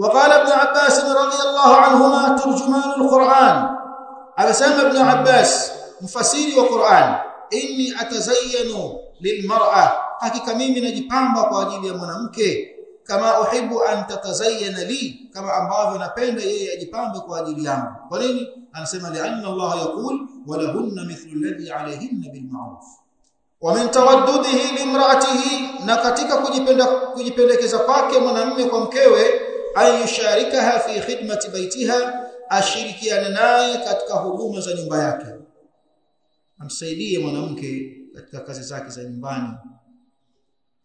وقال ابن عباس رضي الله عنهما ترجمان القرآن. على سام ابن عباس مفسير وقرآن. إني أتزين للمرأة. حكي كميم من جبامبا قواجيب يا منامك كما أحب أن تتزين لي كما أمباب نبين يا جبامبا قواجيب يا منامك أنا سمع لأن الله يقول ولهن مثل الذي عليهن بالمعروف. ومن تودده لامرأته نكتك كجبندك كجبندك زفاك يا منامك ومكيوه ayusharikaha fi khidmati baitiha ashirikiane naye katika huduma za nyumba yake amsaidie mwanamke katika kazi zake za nyumbani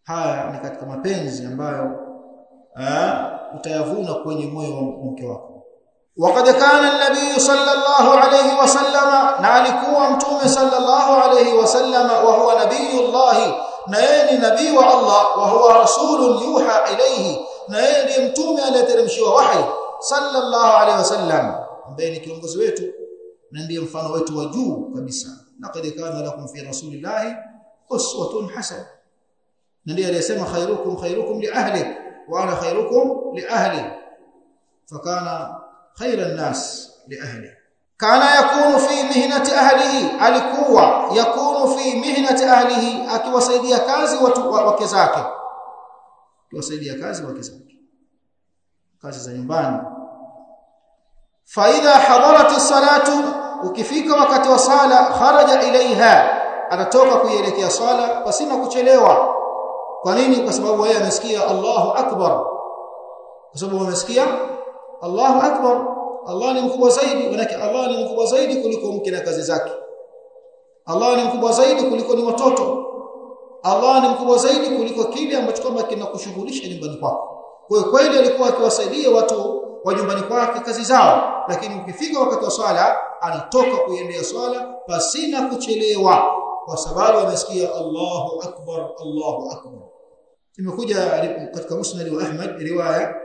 haya ni katika mapenzi ambayo utayavuna kwenye moyo wa mke wako وقد كان النبي صلى الله عليه وسلم نالكوا متوم صلى الله عليه وسلم وهو نبي الله نيني نبي الله وهو رسول يوحى إليه na yeye ndiye mtume aliyeteremshiwa wahi sallallahu alaihi wasallam ambaye ni kiongozi wetu na ndiye mfano wetu wa juu kabisa. Laqad kana lakum fi rasulillahi uswatun hasana na ndiye aliyesema khairukum khairukum li ahli wa ana khairukum li ahli fakana khairan nas li ahli. Kana yakunu fi mihnati ahlihi alikuwa yakunu fi mihnati ahlihi akiwasaidia kazi watu wake zake akiwasaidia kazi wake zake kazi za nyumbani. Fa idha salatu ukifika wakati wa sala kharaja ilaiha anatoka kuielekea sala pasina kuchelewa. Kwa nini? Kwa sababu yeye amesikia Allahu akbar. Kwa sababu amesikia Allahu akbar. Allah ni mkubwa zaidi manake Allah ni mkubwa zaidi kuliko mke na kazi zake. Allah ni mkubwa zaidi kuliko ni watoto. Allah ni mkubwa zaidi kuliko kile ambacho kwamba kinakushughulisha nyumbani kwako kwa hiyo kweli alikuwa akiwasaidia watu wa nyumbani kwake kazi zao lakini ukifika wakati wa swala anatoka kuendea swala pasina kuchelewa kwa sababu amesikia Allahu akbar Allahu akbar. Imekuja katika musnad wa Ahmad riwaya.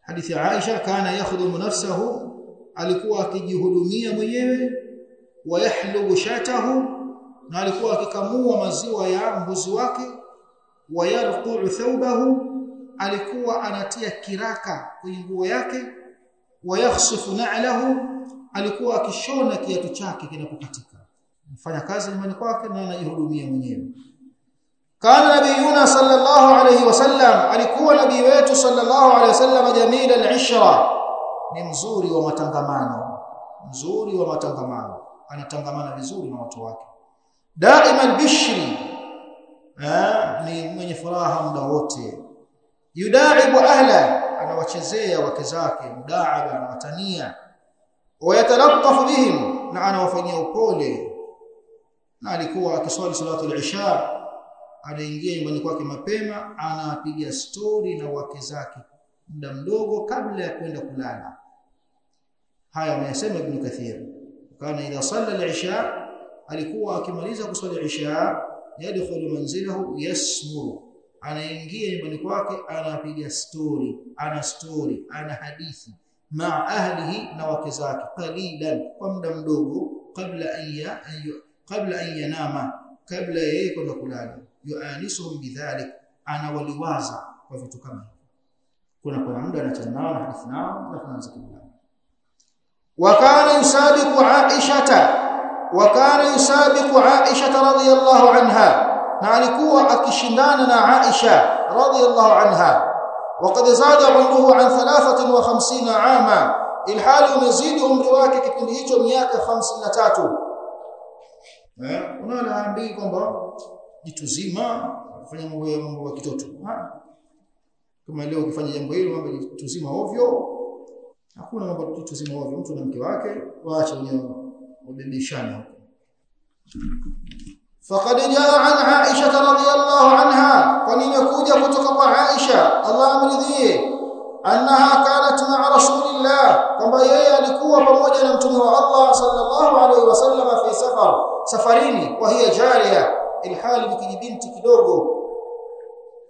Hadithi Aisha kana yakhudumu nafsahu alikuwa akijihudumia mwenyewe wa yahlubu shatahu na alikuwa akikamua maziwa ya mbuzi wake wa yarqu thawbahu alikuwa anatia kiraka kwenye nguo yake wa wayakhsifu na'lahu alikuwa akishona kiatu chake kinapokatika. Mfanya kazi nyumbani kwake na anajihudumia mwenyewe. Kana nabiyuna sallallahu alayhi wasallam alikuwa nabii wetu sallallahu alayhi wasallam jamila al-ishra. Ni mzuri wa matangamano mzuri wa matangamano. Anatangamana vizuri na watu wake. Daima al-bishri ni mwenye furaha muda wote yudaibu ahla anawachezea wake zake mudaaba anawatania. Wayatalattafu bihim na anawafanyia upole. Na alikuwa akiswali salatu al-isha anaingia nyumbani kwake mapema anapiga stori na wake zake muda mdogo kabla ya kwenda kulala. Haya ameyasema ibn kathir. Kana idha salla al-isha alikuwa akimaliza kuswali al-isha yadkhulu manzilahu yasmuru anaingia nyumbani kwake anapiga stori ana stori ana hadithi ma ahlihi na wake zake qalilan kwa muda mdogo kabla an yanama kabla yeye kwenda kulala. Yuanisuhum bidhalik anawaliwaza kwa vitu kama hivyo. Kuna kuna muda anachana nao na hadithi nao na tunaanza kulala wa kana yusabiqu aishata wa kana yusabiqu Aishata radhiyallahu anha na alikuwa akishindana na Aisha radhiyallahu anha وقد زاد عمره عن 53 عاما الحال umezidi umri wake kipindi hicho miaka 53 eh unaona ambii kwamba jitu zima fanya mambo ya mambo ya kitoto kama leo ukifanya jambo hilo mambo jitu zima ovyo hakuna mambo jitu zima ovyo mtu na mke wake waache wenyewe wabebishane huko faqad jaa an aisha الله عنها kwani imekuja kutoka kwa aisha? Allah amridhie. Annaha kanat ma'a rasulillah kwamba yeye alikuwa pamoja na mtume wa Allah sallallahu alaihi wasallam fi safar safarini wa hiya jariya ilhali bikijibinti kidogo.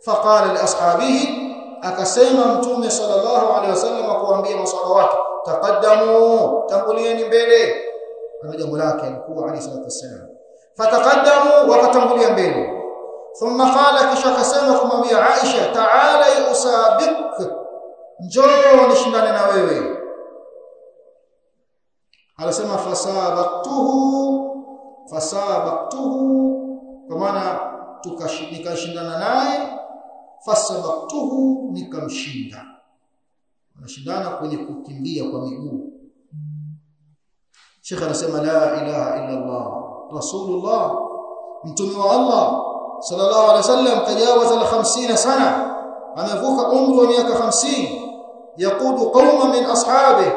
Faqala li ashabihi akasema mtume sallallahu alaihi wasallam kuambia maswahaba wake taqaddamu tambulieni mbele. Na jambo lake alikuwa alayhi salatu wasallam fataqaddamu wakatangulia mbele. Thumma qala kisha akasema kumwambia Aisha ta'ala usabiq njoo nishindane na wewe. Alisema fasabaqtuhu fasabaqtuhu kwa maana tukashindana naye fasabaqtuhu nikamshinda. Anashindana kwenye kukimbia kwa miguu. Sheikh anasema la ilaha illa Allah rasulullah mtume wa Allah sallallahu alaihi wasallam tajawaza al-50 sana. Amevuka umri wa miaka 50 yaqudu qauma min ashabi.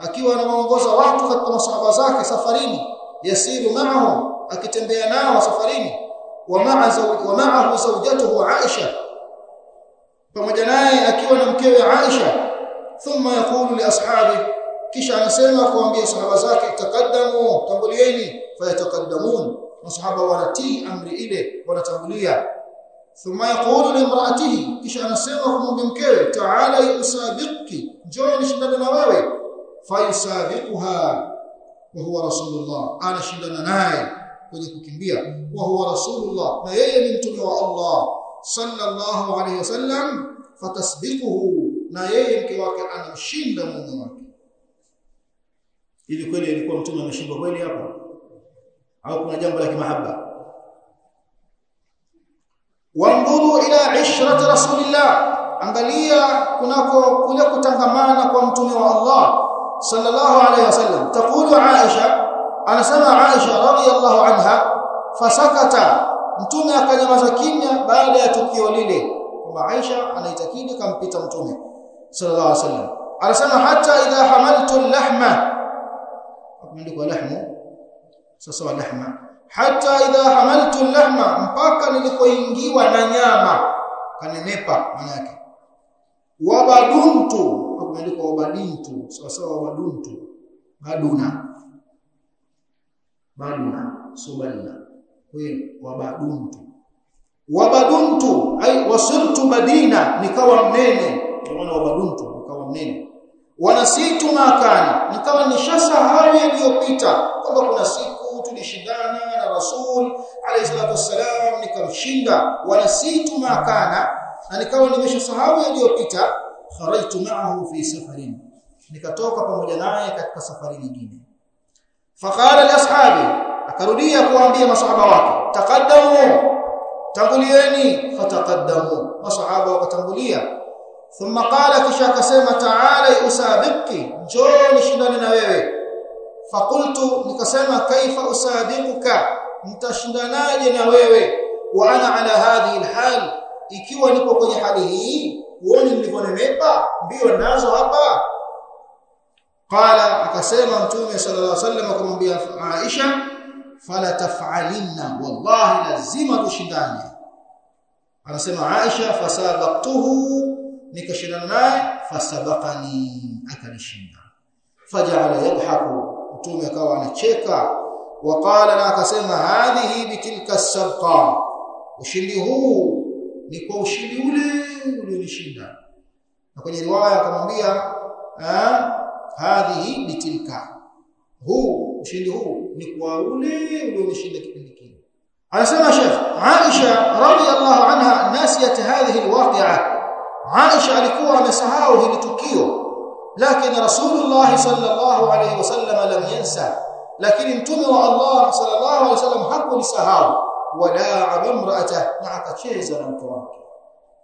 Akiwa anaongoza watu katika masahaba zake safarini. Yasiru ma'ahum akitembea nao safarini. Wa ma'a wa ma'ahu zawjatuhu Aisha. Pamoja naye akiwa na mkewe Aisha. Thumma yaqulu li ashabi kisha anasema kuambia sahaba zake takaddamu tangulieni fayatakaddamun masahaba wanatii amri ile wanatangulia. Thumma yaqulu limraatihi kisha anasema kumwambia mkewe ta'ala usabiqki njoo nishindane na wewe. Fayusabiquha wa huwa rasulullah anashindana naye kwenye kukimbia. Wa huwa rasulullah na yeye ni mtume wa Allah sallallahu alayhi wasallam fatasbiquhu na yeye mke wake anamshinda mume wake ili kweli alikuwa mtume ameshindwa kweli hapa? Au kuna jambo la kimahaba Wandhuru ila ishrati rasulillah. Angalia kunako kule kutangamana kwa mtume wa Allah sallallahu alayhi wasallam taqulu Aisha anasema Aisha radhiyallahu anha fasakata. Mtume akanyamaza kimya baada ya tukio lile. Kwamba Aisha anaitakidi kampita mtume sallallahu alayhi wasallam anasema hata idha hamaltu lahma kuandikwa lahmu. Sasa wa lahma. Hata idha hamaltu lahma mpaka nilipoingiwa na nyama. Kanenepa maana yake. Wabaduntu. Kuandikwa wabadintu. Sawa sawa wabaduntu. Baduna. Baduna. So baduna wewe wabaduntu. Wabaduntu ai wasirtu badina nikawa mnene. Kwa maana wabaduntu nikawa mnene wanasitu makana nikawa nishasahau yaliyopita kwamba kuna siku tulishindana na rasul alayhi salatu wasalam nikamshinda. Wanasitu makana na nikawa nimeshasahau yaliyopita kharajtu ma'ahu fi safarin. Nikatoka pamoja naye katika safari nyingine. Faqala liashabi akarudia kuambia masahaba wake taqaddamu tangulieni. Fataqaddamu masahaba wakatangulia thumma qala kisha akasema ta'ala usabiki njoo nishindane na wewe. Fakultu nikasema kaifa usabiquka mtashindanaje na wewe? Wa ana ala hadhihi alhal ikiwa nipo kwenye hali hii uone nilivyonemepa mbio nazo hapa. Qala akasema mtume sallallahu alaihi wasallam akamwambia Aisha fala taf'alinna wallahi lazima tushindane. Anasema Aisha fasabaqtuhu nikashindana naye fasabaqani akanishinda faja'ala yadhaku mtume akawa anacheka waqala na akasema hadhihi bitilka sabqa ushindi huu ni kwa ushindi ule ulionishinda na kwenye riwaya akamwambia hadhihi bitilka huu ushindi huu ni kwa ule ulionishinda kipindi kile anasema Sheikh Aisha radhiyallahu anha nasiyat hadhihi alwaqi'a Aisha alikuwa amesahau hili tukio lakini Rasulullah sallallahu alayhi wasallam lam yansa. Lakini mtume wa Allah sallallahu alayhi wasallam hakulisahau. Wala abamra'ata na akacheza na mke wake.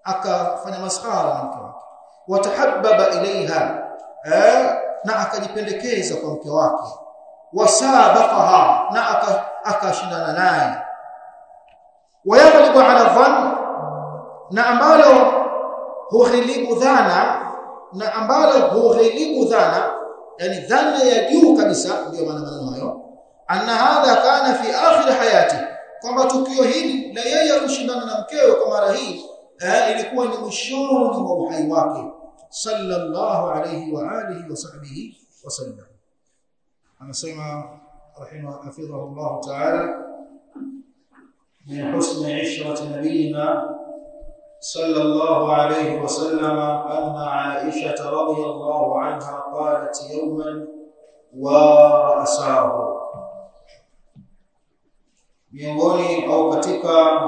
Akafanya maskhara na mke wake. Watahabbaba ilaiha na akajipendekeza kwa mke wake. Wasabaqaha na akashindana naye. Wayaghlibu ala dhann na ambalo hughilibu dhana na ambalo hughilibu dhana yani dhana ya juu kabisa ndio maana maneno hayo anna hadha kana fi akhir hayati kwamba tukio hili la yeye kushindana na mkewe kwa mara hii eh, ilikuwa ni mwishoni mwa uhai wake sallallahu alayhi wa alihi wa sahbihi wasallam anasema rahimahu hafidhahu Allah ta'ala min husni ishrati nabiyina صلى الله عليه وسلم أن عائشة رضي الله عنها قالت يوما ورأساه miongoni au katika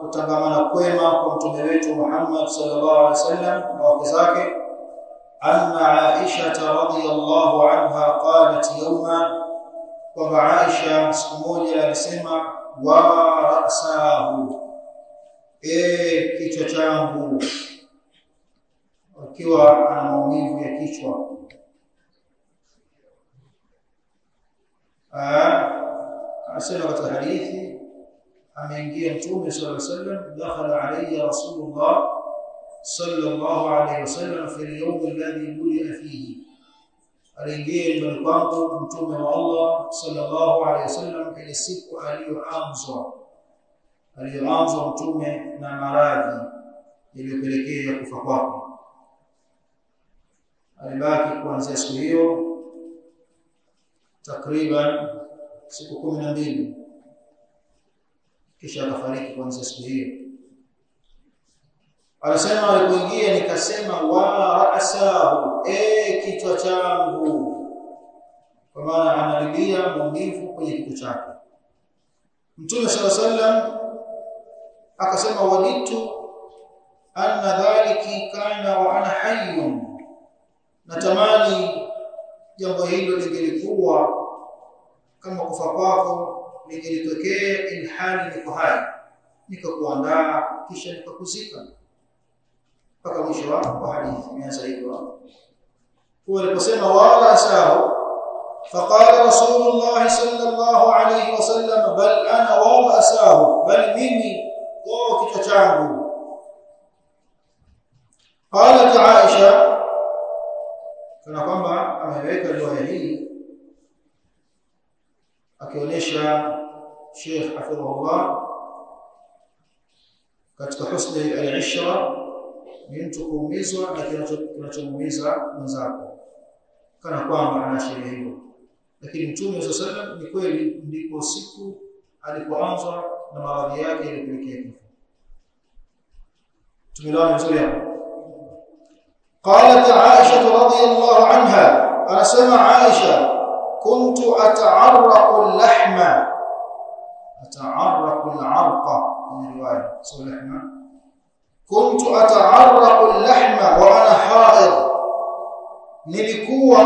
kutangamana kwema kwa mtume wetu Muhammad sallallahu alaihi wasallam na wake zake anna Aisha radhiyallahu anha qalat yawma kwamba Aisha siku moja alisema wa rasahu e kichwa changu akiwa ana maumivu ya kichwa anasema katika hadithi ameingia mtume sallallahu alaihi wasallam dakhala alayya rasulullah sallallahu alaihi wasallam fi al-yawm alladhi bulia fihi aliingia nyumbani kwangu mtume wa Allah sallallahu alaihi wasallam ile siku aliyoanzwa aliyoanzwa mtume na maradhi iliyopelekea kufa kwake. Alibaki kuanzia siku hiyo takriban siku kumi na mbili. Kisha akafariki kuanzia siku hiyo. Anasema alipoingia nikasema wa ra'sahu e kichwa changu kwa maana analilia maumivu kwenye kichwa chake. Mtume sala sallam akasema waditu anna dhaliki kana wa ana hayyun natamani jambo hilo lingelikuwa kama kufa kwako lingelitokea ilhali niko hai nikakuandaa kisha nikakuzika mpaka mwisho wa hadithi imeanza hivyo kwa aliposema wala sahu فقال رسول الله صلى الله عليه وسلم بل أنا واساه بل mimi oo kichwa changu. Qala aisha kana kwamba ameweka riwaya hii akionyesha Sheikh hafidhahullah katika husni al-ishra ni mtu kuumizwa na kinachomuumiza mwenzako. Kana kwamba anaashiria hiyo. Lakini mtume sallallahu sallam ni kweli ndipo siku alipoanza na maradhi yake yalipelekea kifo vizuri hapo قالت عائشة رضي الله عنها أنا سمع عائشة كنت أتعرق اللحم. أتعرق العرق. من رواية. سوى اللحمة كنت أتعرق اللحم وأنا حائض. nilikuwa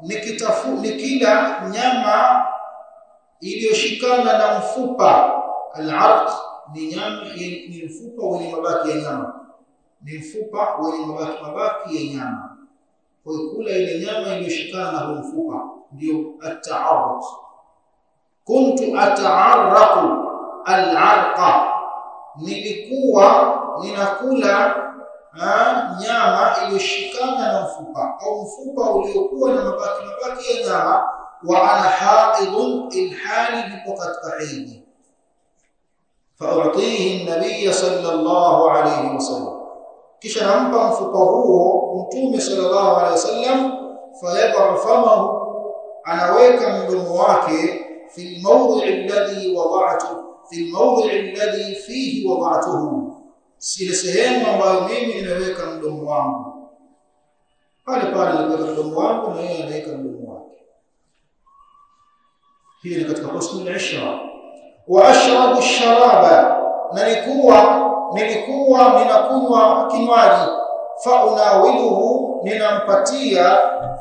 nikitafu nikila nyama iliyoshikana na mfupa. Al-arq ni nyama ni mfupa wenye mabaki ya nyama. Ni mfupa wenye mabaki mabaki ya nyama. Kwa kula ile nyama iliyoshikana na mfupa ndio at-ta'arruq kuntu ata'arraqu al-arqa. Nilikuwa ninakula nyama iliyoshikana na mfupa. Au mfupa uliokuwa na mabaki mabaki ya nyama وأنا حائض إن حالب وقد فأعطيه النبي صلى الله عليه وسلم كيش أنبع فقهوه أنتوم صلى الله عليه وسلم فيضع فمه أنا ويكا من في الموضع الذي وضعته في الموضع الذي فيه وضعته سيسهين من رأيمين إن ويكا من دموانه قال قال لك الدموان ويكا من دموانه hii ni katika husnul ishra wa ashrabu sharaba na nilikuwa nilikuwa ninakunywa kinywaji faunawiluhu ninampatia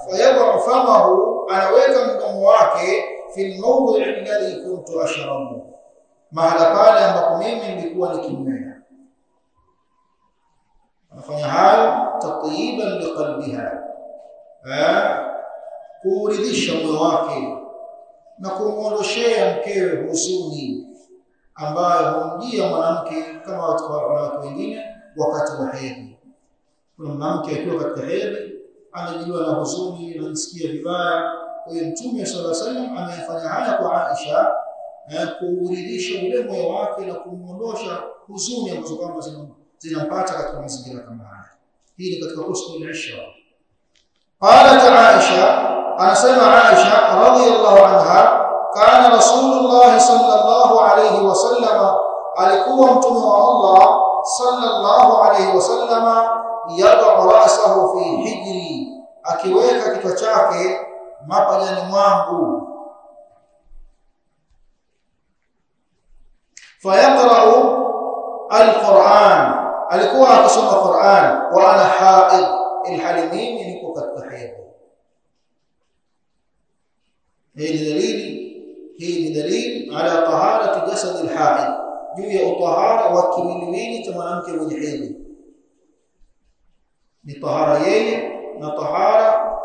fayadhu famahu anaweka mdomo wake fil mawdhi alladhi kuntu ashrabu mahala pale ambapo mimi nilikuwa nikinywea anafanya hayo tatyiban liqalbiha kuuridhisha moyo wake na kumuondoshea mkewe huzuni ambayo humjia mwanamke kama wanawake wengine wakati wa hedhi. Kuna mwanamke akiwa katika hedhi anajiliwa na huzuni, anajisikia vibaya. Kwa hiyo Mtume sallallahu alaihi wasallam amefanya haya kwa Aisha eh, kuuridhisha ule moyo wake na kumuondosha huzuni ambazo kwamba zinampata katika mazingira kama haya. Hii ni katika husnul ishra. Qalat Aisha, anasema Aisha radhiyallahu أمركم الله صلى الله عليه وسلم يضع رأسه في حجري. أكويك كتوشاك ما قد نمانه فيقرأ القرآن. ألكوا أقسم القرآن؟ وأنا حائد الحليمين ينكو كالتحيب هي دليل هي دليل على طهارة جسد الحائد juu ya utahara wa kiwiliwili cha mwanamke mwenye hedhi. Ni tahara yeye na tahara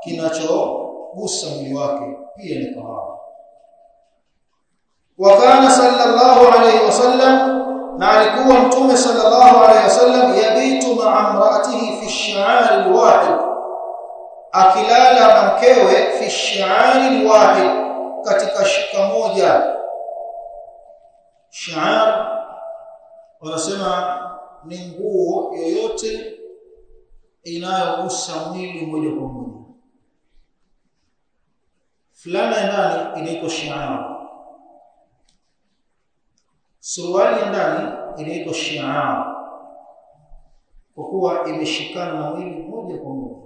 kinachogusa mwili wake. Pia ni tahara. Wa kana sallallahu alayhi wasallam na alikuwa mtume sallallahu alayhi wasallam yabitu ma'a imraatihi fi ash-shi'ar al-wahid. Akilala na mkewe fi ash-shi'ar al-wahid katika shika moja shi'ar wanasema ni nguo yoyote inayogusa mwili moja kwa moja. Fulana ya ndani inaitwa shi'ar suruali ya ndani inaitwa shi'ar kwa kuwa imeshikana na mwili moja kwa moja.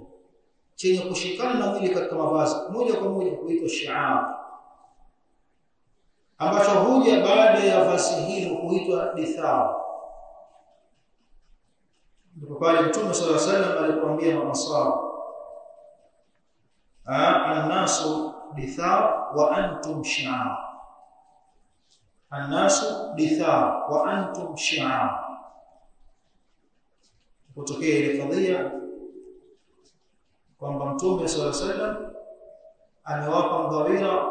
Chenye kushikana na mwili katika mavazi moja kwa moja huitwa shi'ar ambacho huja baada ya vazi hilo huitwa dithar ndipo pale mtume sala salam alipoambia maswahaba an-nasu dithar wa antum shi'a, annasu dithau wa antum shi'ar. Kutokea ile kadhia kwamba mtume sala wasallam amewapa mgawira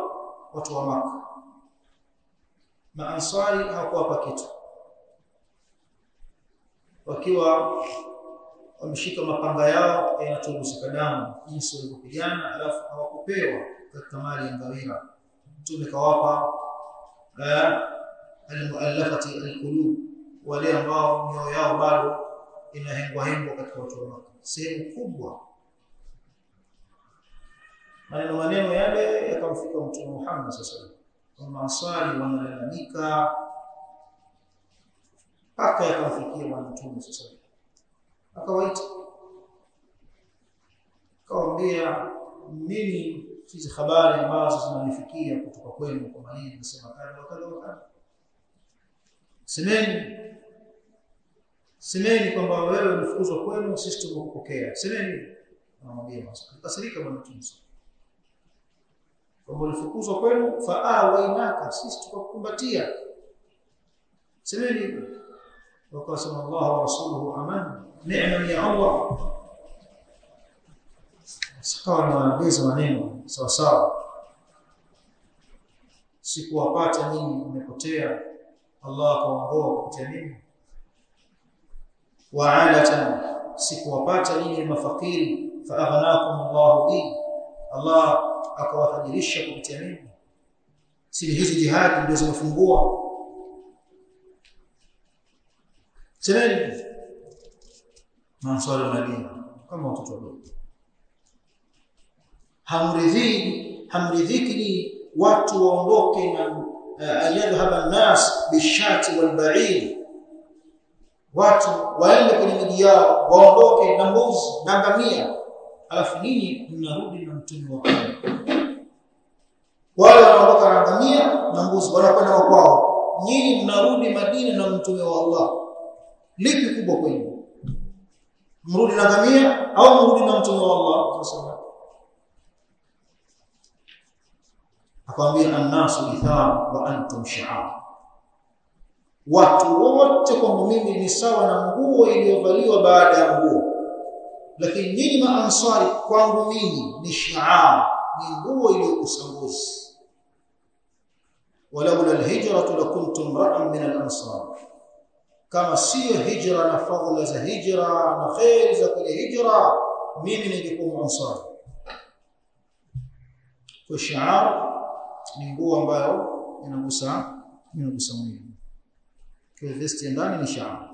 watu wa maka maansari hawakuwapa kitu. Wakiwa wameshika mapanga yao yanachuruzika damu jinsi walivyopigana alafu hawakupewa katika mali ya ngawira. Mtume kawapa almuallafati alqulub wale ambao mioyo yao bado inahengwa hengwa katika watu wa sehemu kubwa. Maneno maneno yale yakamfika mtume Muhammad sallallahu alaihi wasallam Ansari wanalalamika. Mpaka yakawafikia bwana mtume sasa, akawaita. Akawaambia mimi hizi habari ambazo zinanifikia kutoka kwenu kwa maneno nasema kadha kadha wakadha, semeni. Semeni kwamba wewe umefukuzwa kwenu sisi tumekupokea semeni. Anamwambia Musa akasirika bwana kwamba ulifukuzwa kwenu faawainaka sisi tukakukumbatia. Semeni wakasema Allah wa rasuluhu aman neema ya Allah. Sikawa nawaeleza maneno sawasawa, sawa. Sikuwapata nini mmepotea Allah akaongoa kupitia nini? wa'alatan sikuwapata nyinyi mafakiri. Faaghnakum Allahu bi Allah akawatajirisha kupitia mimi si hizi jihadi ndio zimefungua semeni manswali nabii kama watoto wadogo hamridhiki hamridhiki watu waondoke na ayadhhaba an-nas bishati wal-ba'id watu waende kwenye miji yao waondoke na mbuzi na ngamia alafu nini mnarudi na mtume wa Allah wale wanaondoka na ngamia na mbuzi wanakwenda kwao. Nyinyi mnarudi Madina na mtume wa Allah. Lipi kubwa kwenu? Mrudi na ngamia au mrudi na mtume wa Allah? Sasa akamwambia annasu ithar wa antum shi'ar. Watu wote kwangu mimi ni sawa na nguo iliyovaliwa baada ya nguo lakini nyinyi maansari kwangu mimi ni shi'ar ni nguo iliyokusanguzi ولولا الهجرة لكنت امرأ من الأنصار kama sio hijra na fadhila za hijra na khair za kule hijra mimi ningekuwa ansari kwa shiar ni nguo ambayo inagusa inagusa mwili kwa vesti ndani ni shiar